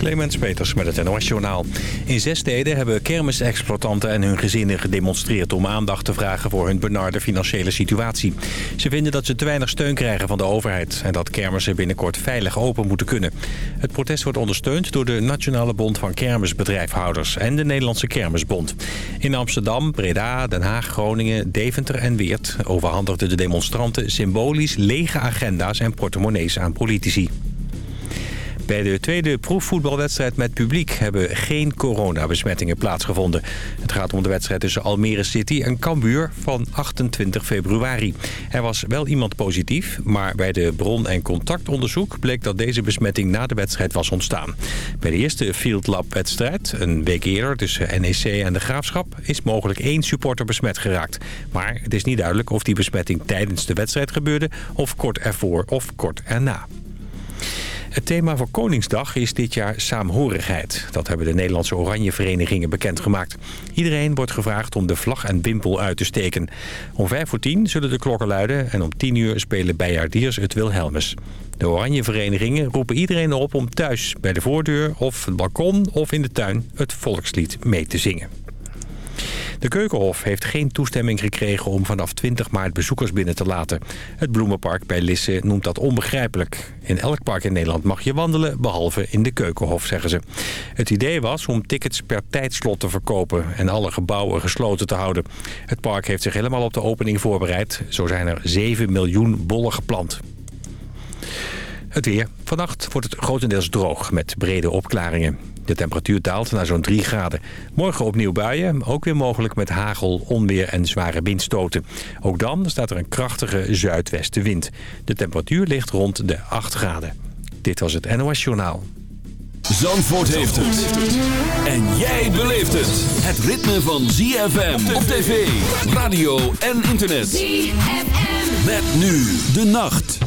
Clemens Peters met het NOS Journaal. In zes steden hebben kermisexploitanten en hun gezinnen gedemonstreerd... om aandacht te vragen voor hun benarde financiële situatie. Ze vinden dat ze te weinig steun krijgen van de overheid... en dat kermissen binnenkort veilig open moeten kunnen. Het protest wordt ondersteund door de Nationale Bond van Kermisbedrijfhouders... en de Nederlandse Kermisbond. In Amsterdam, Breda, Den Haag, Groningen, Deventer en Weert... overhandigden de demonstranten symbolisch lege agenda's en portemonnees aan politici. Bij de tweede proefvoetbalwedstrijd met publiek hebben geen coronabesmettingen plaatsgevonden. Het gaat om de wedstrijd tussen Almere City en Cambuur van 28 februari. Er was wel iemand positief, maar bij de bron- en contactonderzoek bleek dat deze besmetting na de wedstrijd was ontstaan. Bij de eerste Field Lab wedstrijd, een week eerder tussen NEC en de Graafschap, is mogelijk één supporter besmet geraakt. Maar het is niet duidelijk of die besmetting tijdens de wedstrijd gebeurde of kort ervoor of kort erna. Het thema voor Koningsdag is dit jaar saamhorigheid. Dat hebben de Nederlandse Oranje Verenigingen bekendgemaakt. Iedereen wordt gevraagd om de vlag en wimpel uit te steken. Om vijf voor tien zullen de klokken luiden... en om tien uur spelen Bijaardiers het Wilhelmus. De Oranje Verenigingen roepen iedereen op om thuis... bij de voordeur of het balkon of in de tuin het volkslied mee te zingen. De Keukenhof heeft geen toestemming gekregen om vanaf 20 maart bezoekers binnen te laten. Het Bloemenpark bij Lisse noemt dat onbegrijpelijk. In elk park in Nederland mag je wandelen, behalve in de Keukenhof, zeggen ze. Het idee was om tickets per tijdslot te verkopen en alle gebouwen gesloten te houden. Het park heeft zich helemaal op de opening voorbereid. Zo zijn er 7 miljoen bollen geplant. Het weer. Vannacht wordt het grotendeels droog met brede opklaringen. De temperatuur daalt naar zo'n 3 graden. Morgen opnieuw buien, ook weer mogelijk met hagel, onweer en zware windstoten. Ook dan staat er een krachtige zuidwestenwind. De temperatuur ligt rond de 8 graden. Dit was het NOS Journaal. Zandvoort heeft het. En jij beleeft het. Het ritme van ZFM op tv, radio en internet. ZFM. Met nu de nacht.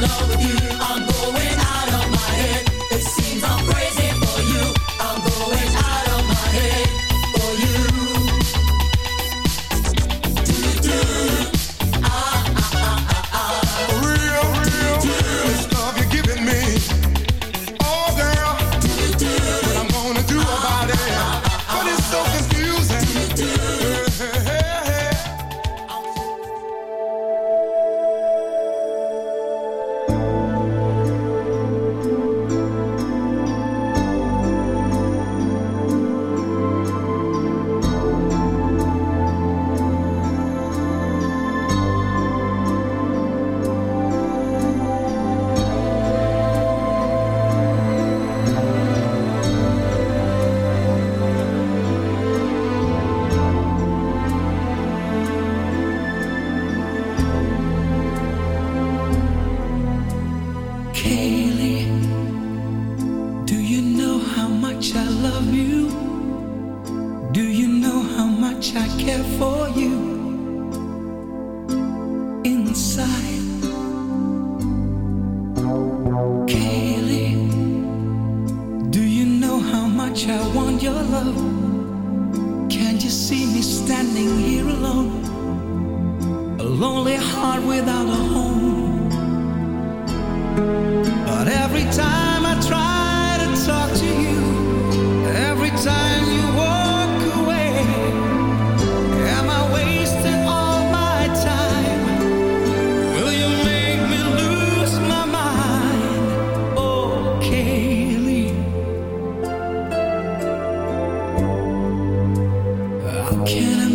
know I, I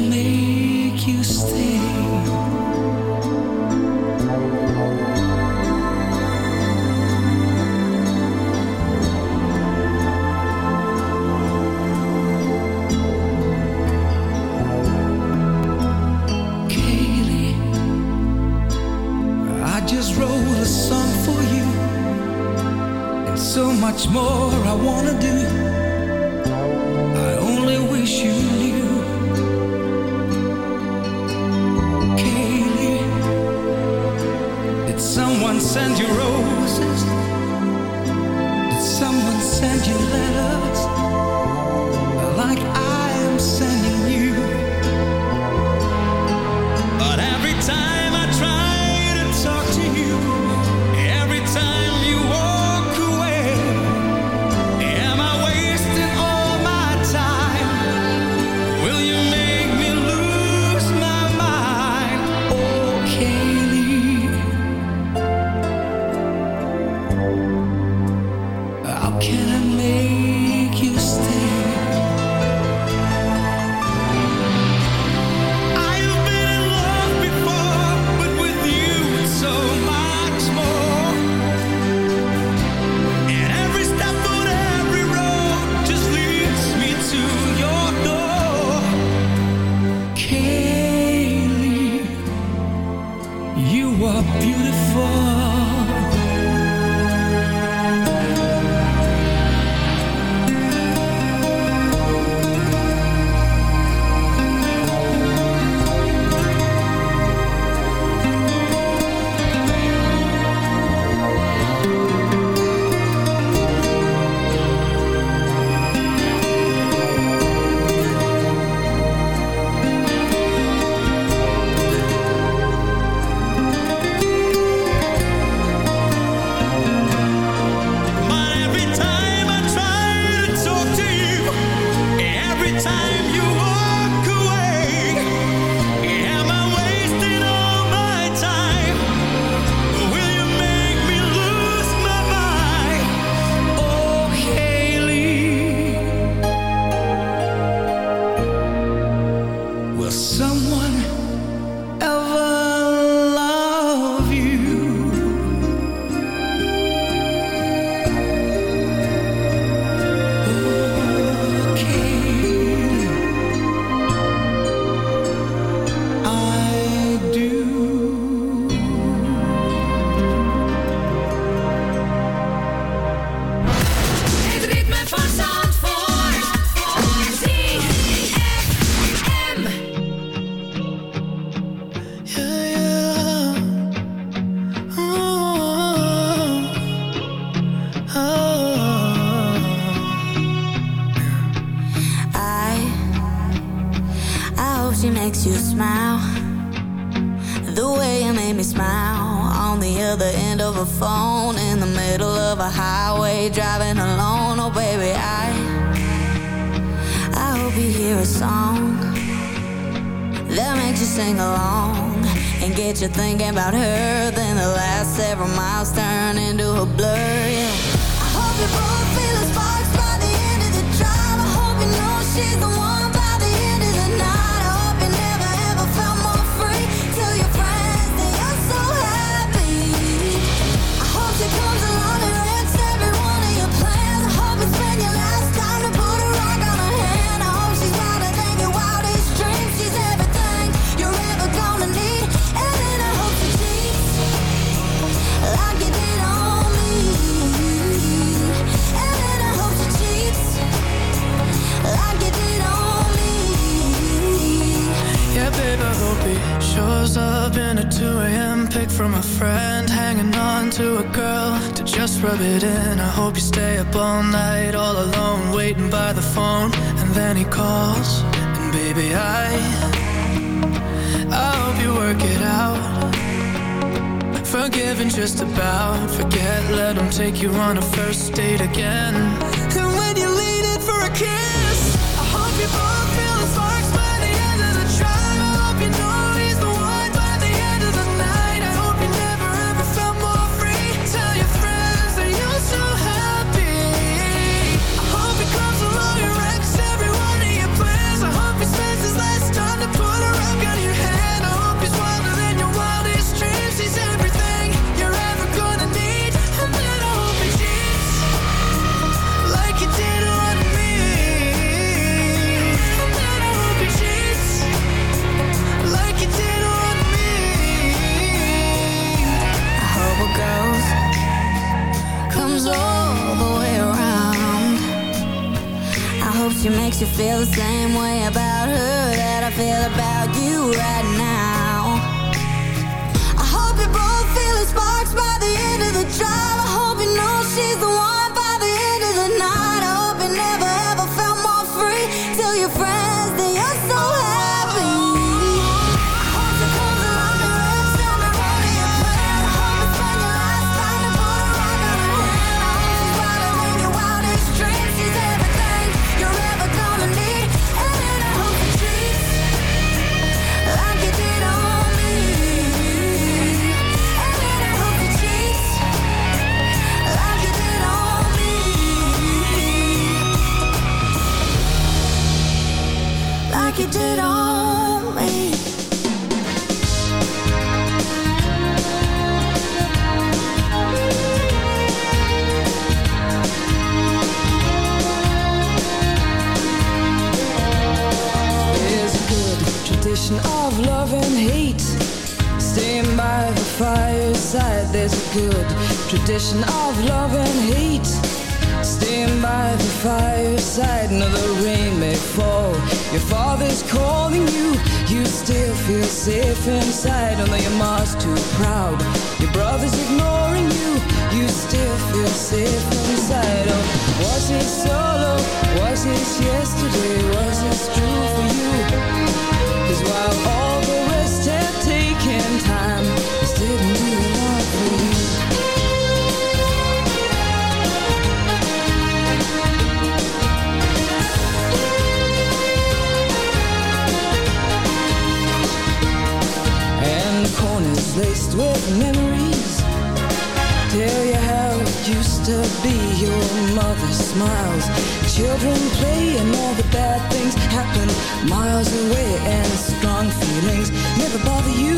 happen miles away and strong feelings never bother you.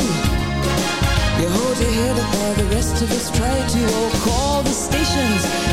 You hold your head up while the rest of us try to. Oh, call the stations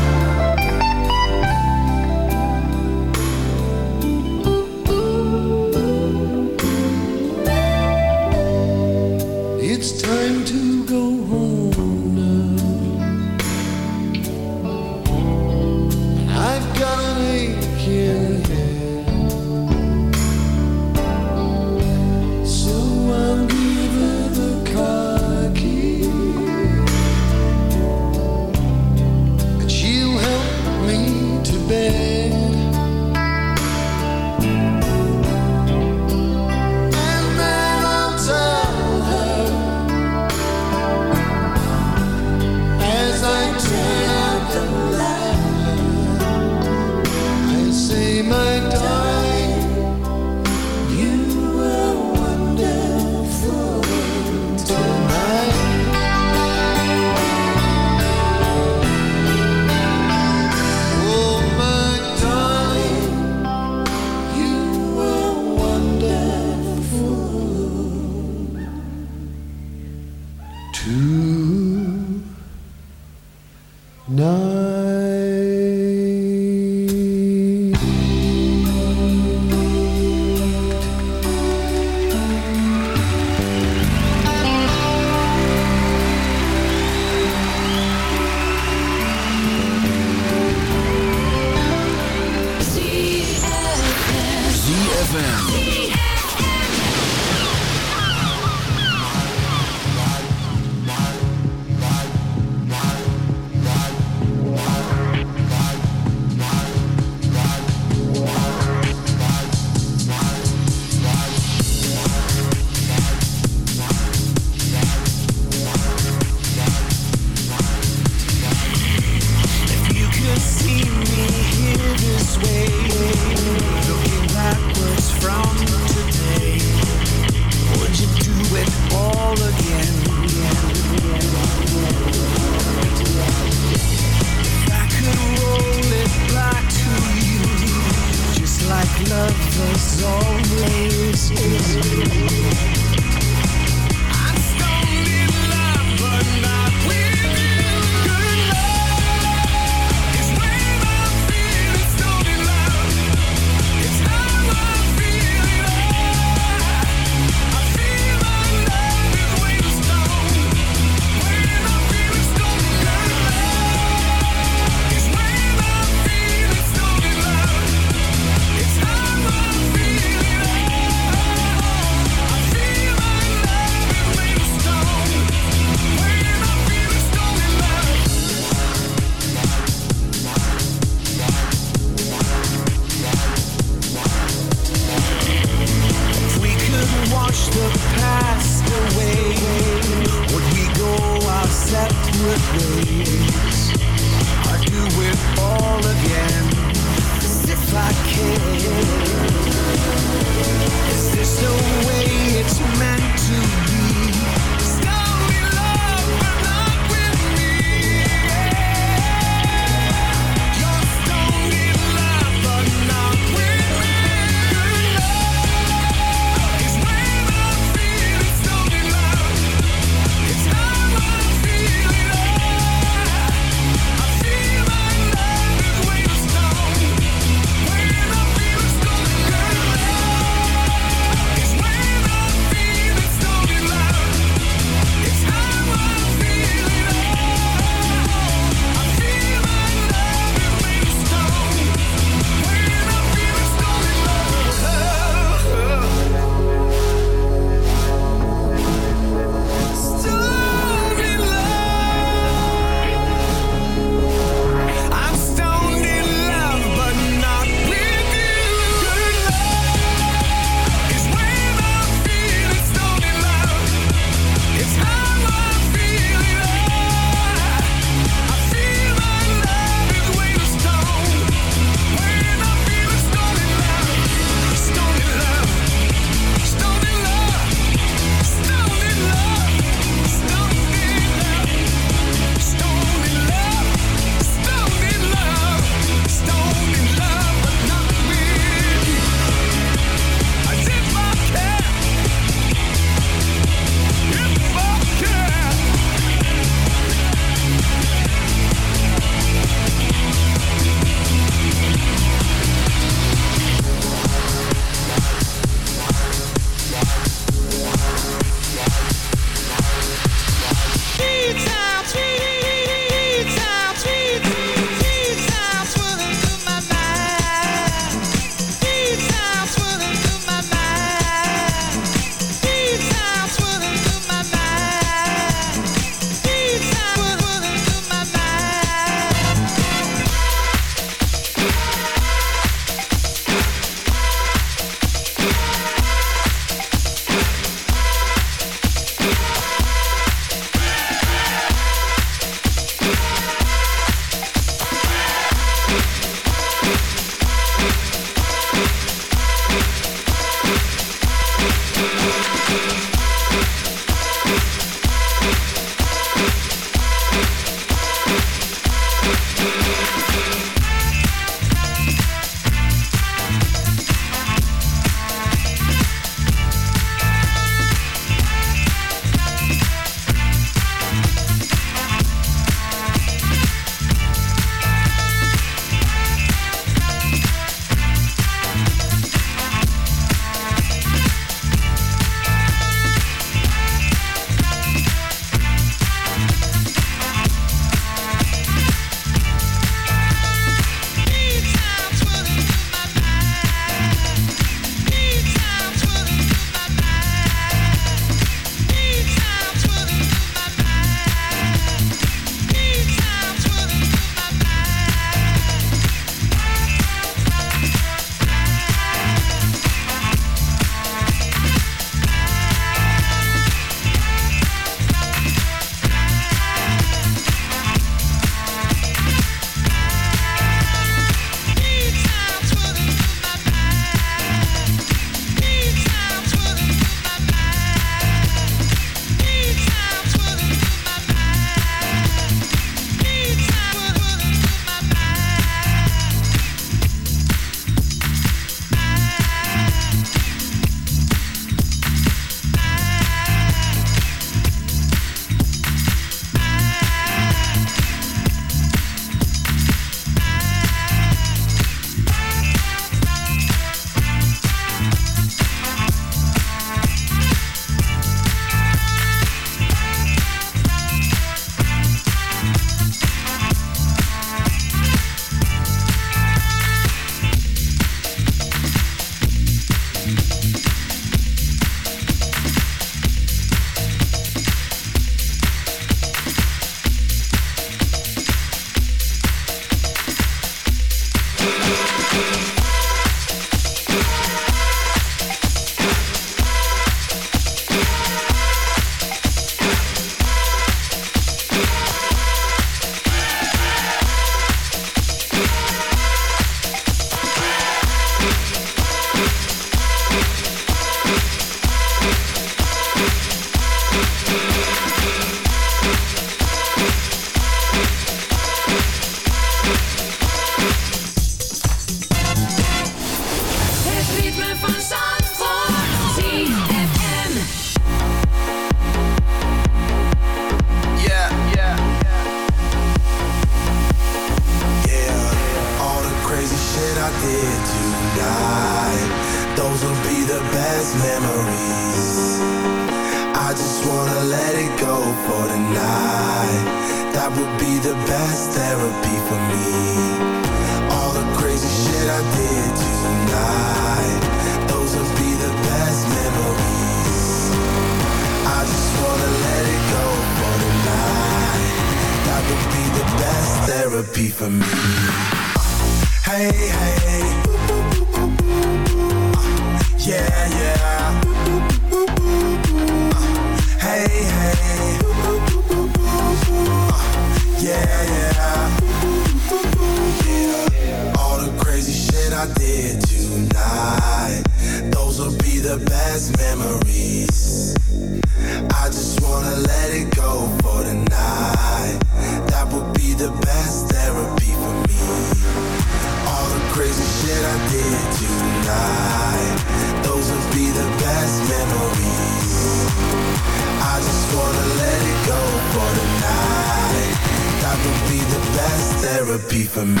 Therapy for me.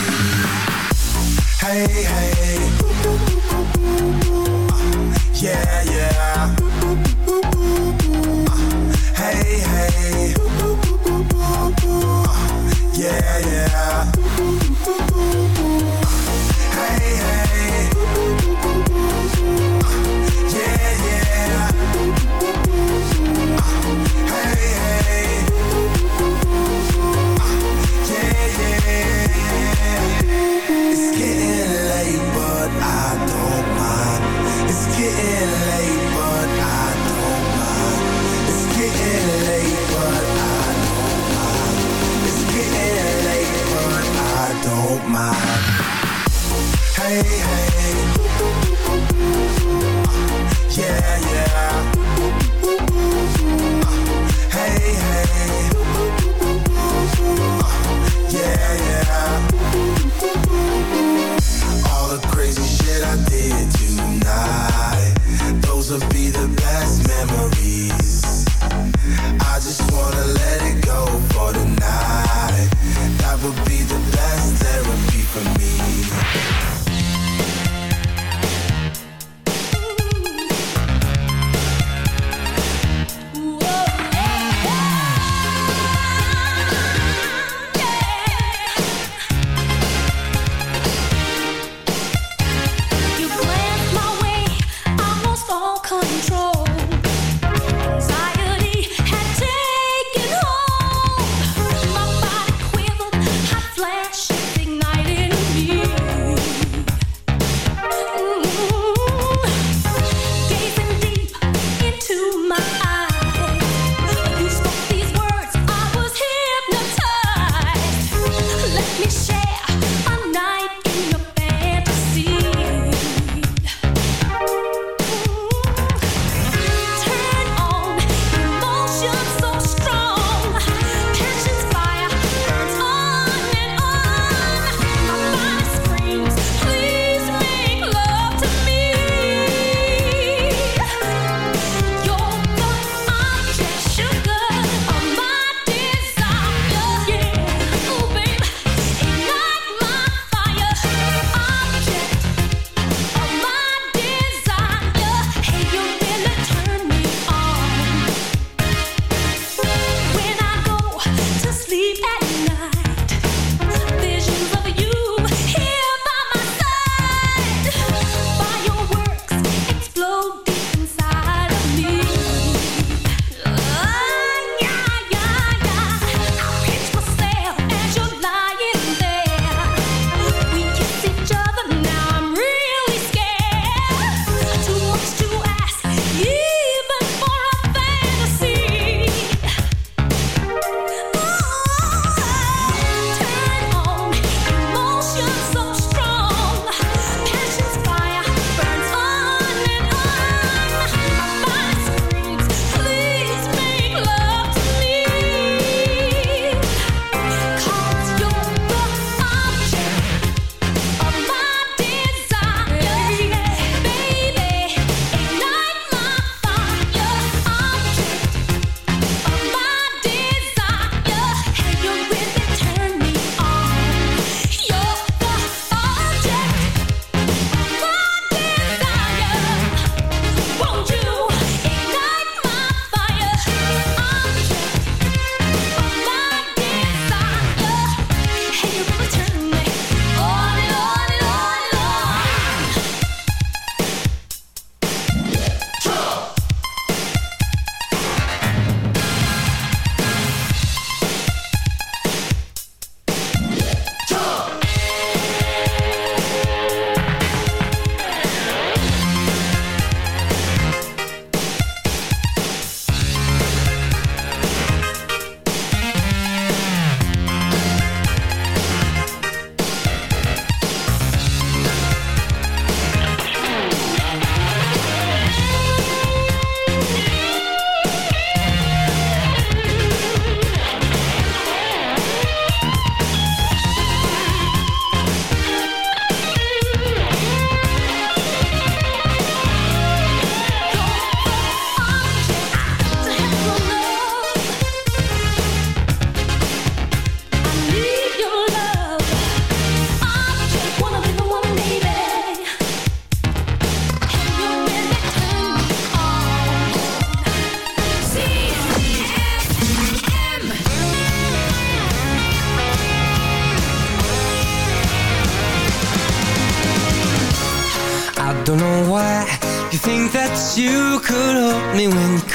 Hey, hey. Yeah, yeah. Hey,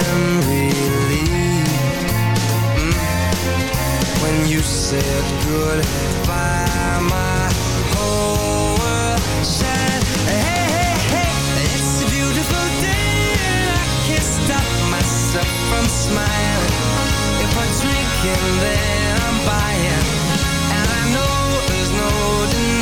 I'm relieved. Mm, When you said goodbye My whole world shined Hey, hey, hey It's a beautiful day and I can't stop myself from smiling. If I drink and then I'm buying. And I know there's no denying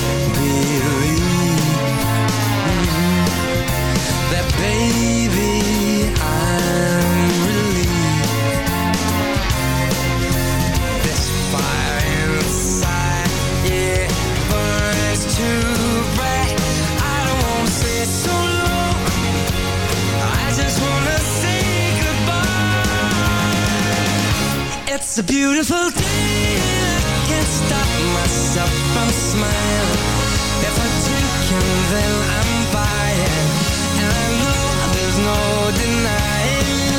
It's a beautiful day. And I can't stop myself from smiling. If I drink and then I'm buying. And I know there's no denying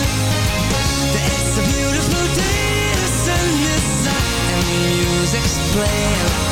That it's a beautiful day, the sun is up and the music's playing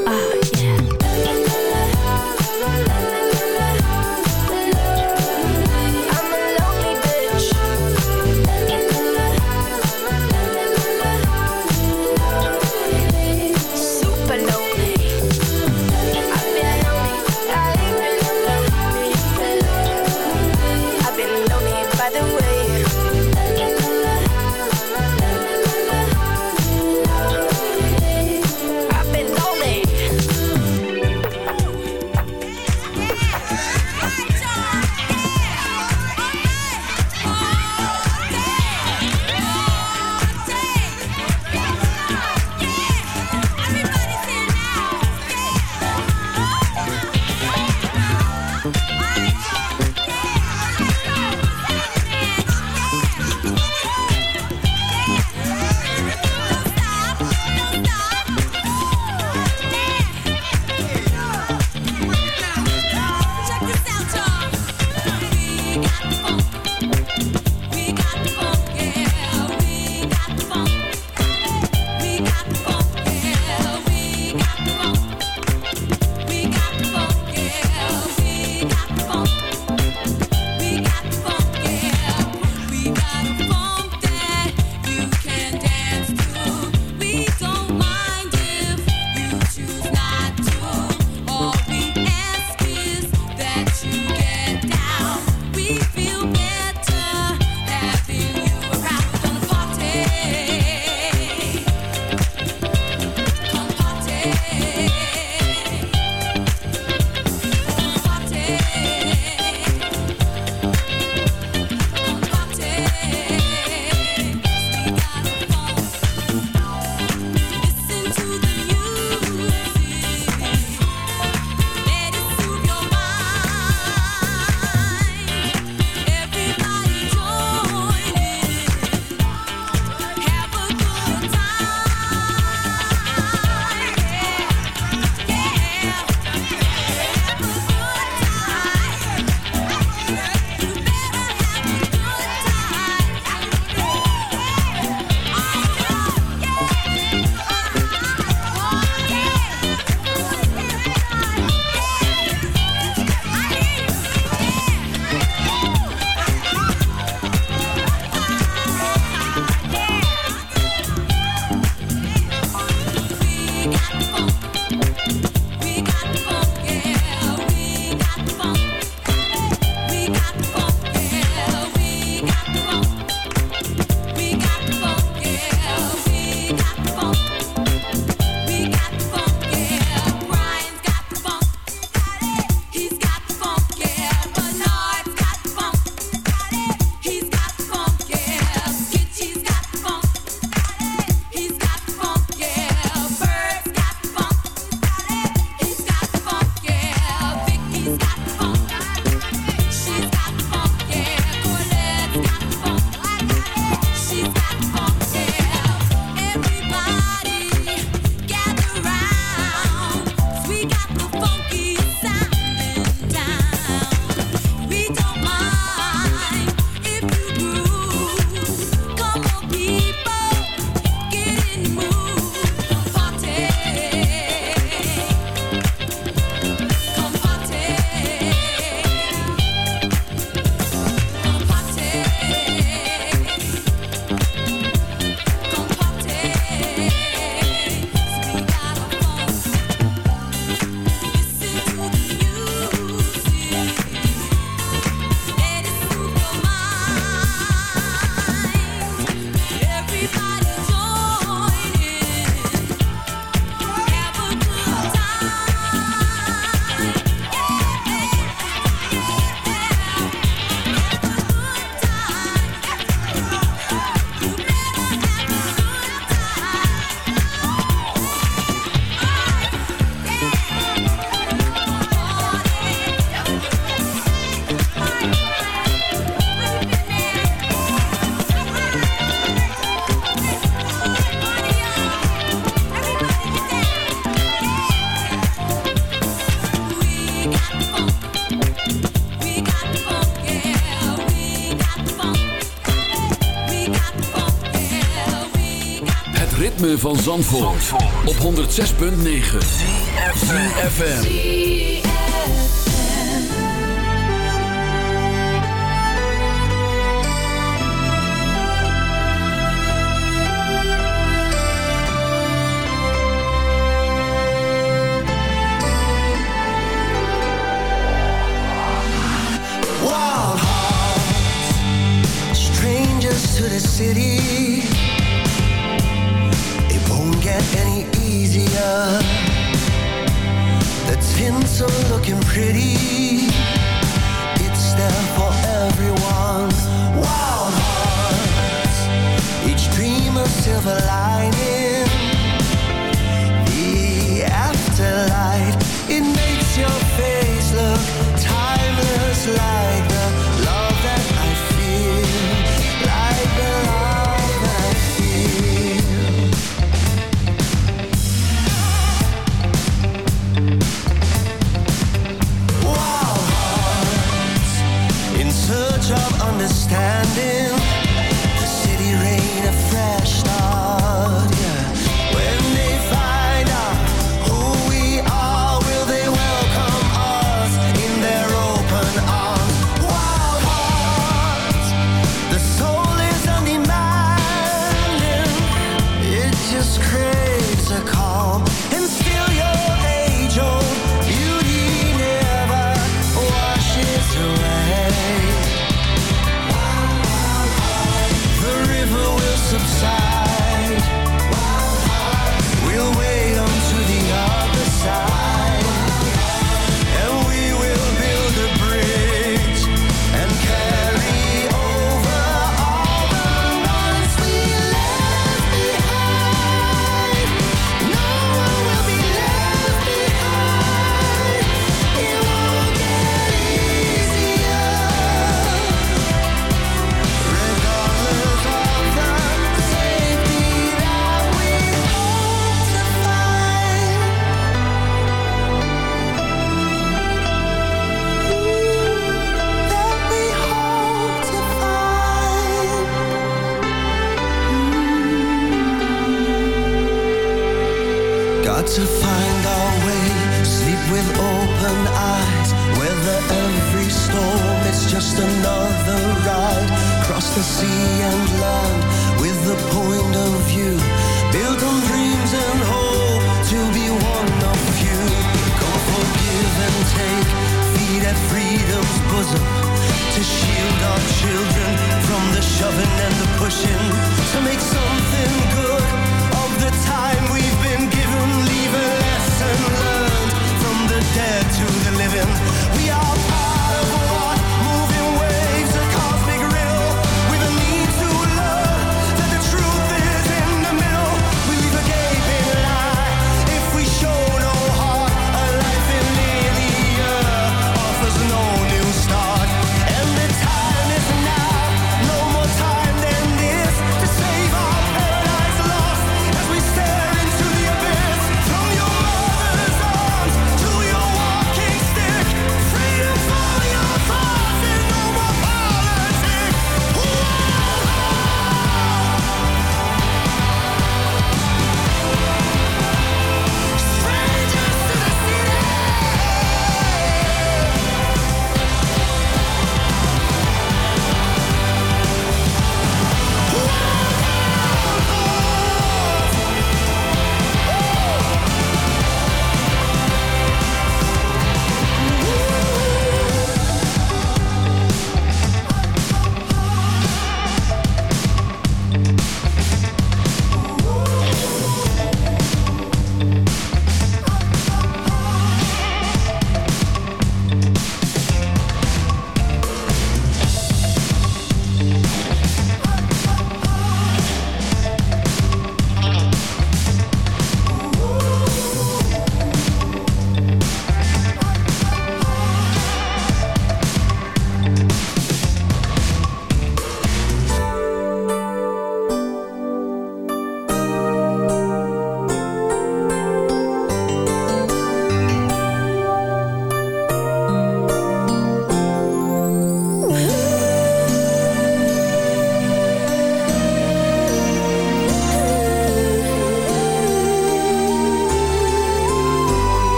van Zandvoort, Zandvoort. op 106.9 strangers to city. get any easier. The tints are looking pretty. It's there for everyone. Wild hearts. Each dream a silver lining. The afterlight It makes your face look timeless like standing